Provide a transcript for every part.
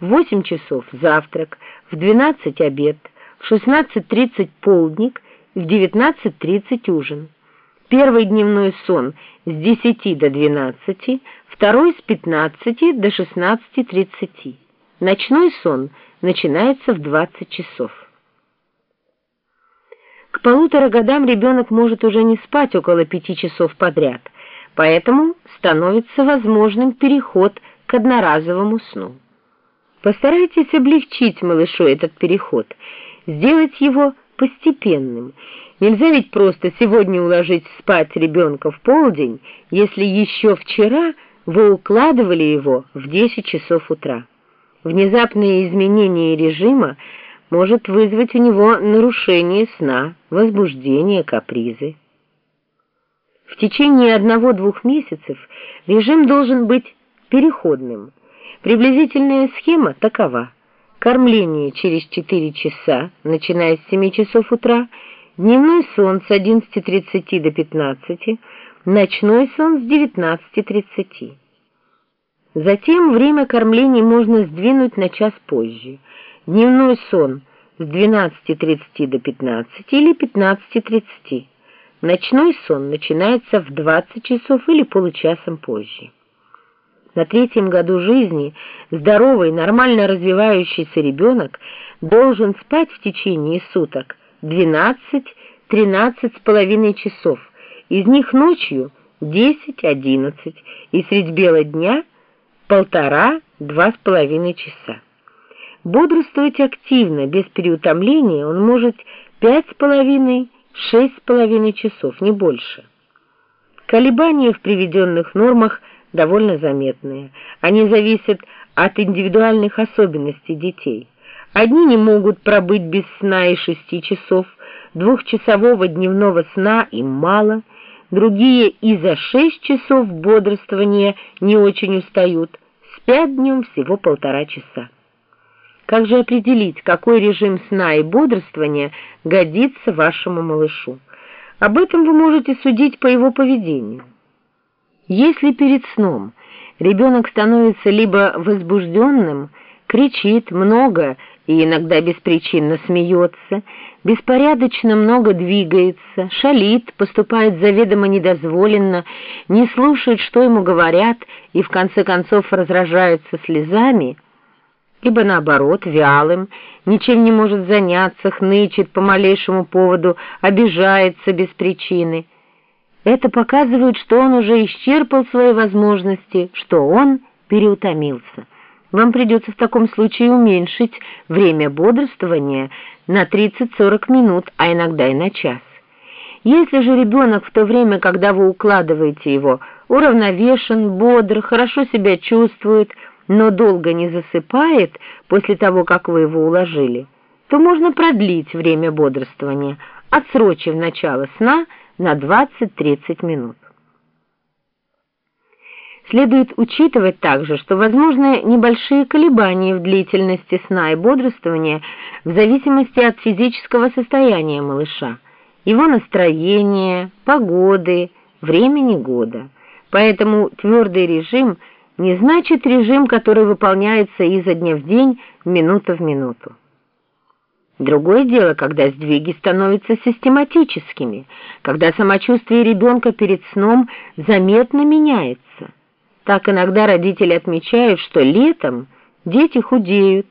в 8 часов завтрак, в 12 обед, в 16.30 полдник, в 19.30 ужин. Первый дневной сон с 10 до 12, второй с 15 до 16.30. Ночной сон начинается в 20 часов. К полутора годам ребенок может уже не спать около пяти часов подряд, поэтому становится возможным переход к одноразовому сну. Постарайтесь облегчить малышу этот переход, сделать его постепенным. Нельзя ведь просто сегодня уложить спать ребенка в полдень, если еще вчера вы укладывали его в 10 часов утра. Внезапное изменение режима может вызвать у него нарушение сна, возбуждение, капризы. В течение одного-двух месяцев режим должен быть переходным. Приблизительная схема такова. Кормление через 4 часа, начиная с 7 часов утра, дневной сон с 11.30 до 15, ночной сон с 19.30. Затем время кормления можно сдвинуть на час позже. Дневной сон с 12.30 до 15 или 15.30. Ночной сон начинается в 20 часов или получасом позже. На третьем году жизни здоровый, нормально развивающийся ребенок должен спать в течение суток 12-13 с половиной часов, из них ночью 10-11 и средь бела дня полтора-два с половиной часа. Бодрствовать активно, без переутомления, он может пять с половиной, шесть с половиной часов, не больше. Колебания в приведенных нормах – довольно заметные. Они зависят от индивидуальных особенностей детей. Одни не могут пробыть без сна и шести часов, двухчасового дневного сна им мало, другие и за шесть часов бодрствования не очень устают, спят днем всего полтора часа. Как же определить, какой режим сна и бодрствования годится вашему малышу? Об этом вы можете судить по его поведению. Если перед сном ребенок становится либо возбужденным, кричит много и иногда беспричинно смеется, беспорядочно много двигается, шалит, поступает заведомо недозволенно, не слушает, что ему говорят, и в конце концов разражается слезами, либо наоборот, вялым, ничем не может заняться, хнычет по малейшему поводу, обижается без причины — это показывает, что он уже исчерпал свои возможности, что он переутомился. Вам придется в таком случае уменьшить время бодрствования на 30-40 минут, а иногда и на час. Если же ребенок в то время, когда вы укладываете его, уравновешен, бодр, хорошо себя чувствует, но долго не засыпает после того, как вы его уложили, то можно продлить время бодрствования, отсрочив начало сна на 20-30 минут. Следует учитывать также, что возможны небольшие колебания в длительности сна и бодрствования в зависимости от физического состояния малыша, его настроения, погоды, времени года. Поэтому твердый режим не значит режим, который выполняется изо дня в день, минута в минуту. Другое дело, когда сдвиги становятся систематическими, когда самочувствие ребенка перед сном заметно меняется. Так иногда родители отмечают, что летом дети худеют,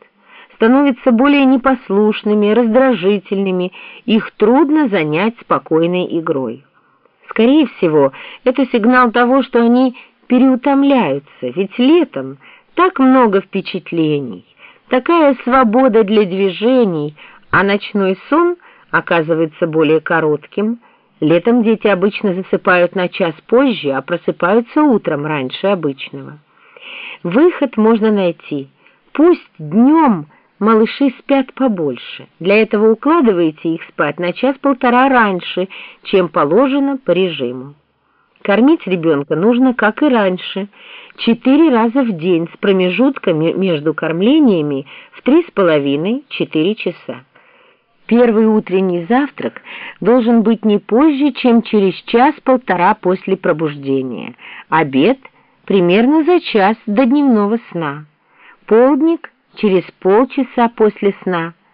становятся более непослушными, раздражительными, их трудно занять спокойной игрой. Скорее всего, это сигнал того, что они переутомляются, ведь летом так много впечатлений, такая свобода для движений – а ночной сон оказывается более коротким. Летом дети обычно засыпают на час позже, а просыпаются утром раньше обычного. Выход можно найти. Пусть днем малыши спят побольше. Для этого укладывайте их спать на час-полтора раньше, чем положено по режиму. Кормить ребенка нужно, как и раньше, четыре раза в день с промежутками между кормлениями в три с половиной-четыре часа. Первый утренний завтрак должен быть не позже, чем через час-полтора после пробуждения. Обед примерно за час до дневного сна. Полдник через полчаса после сна –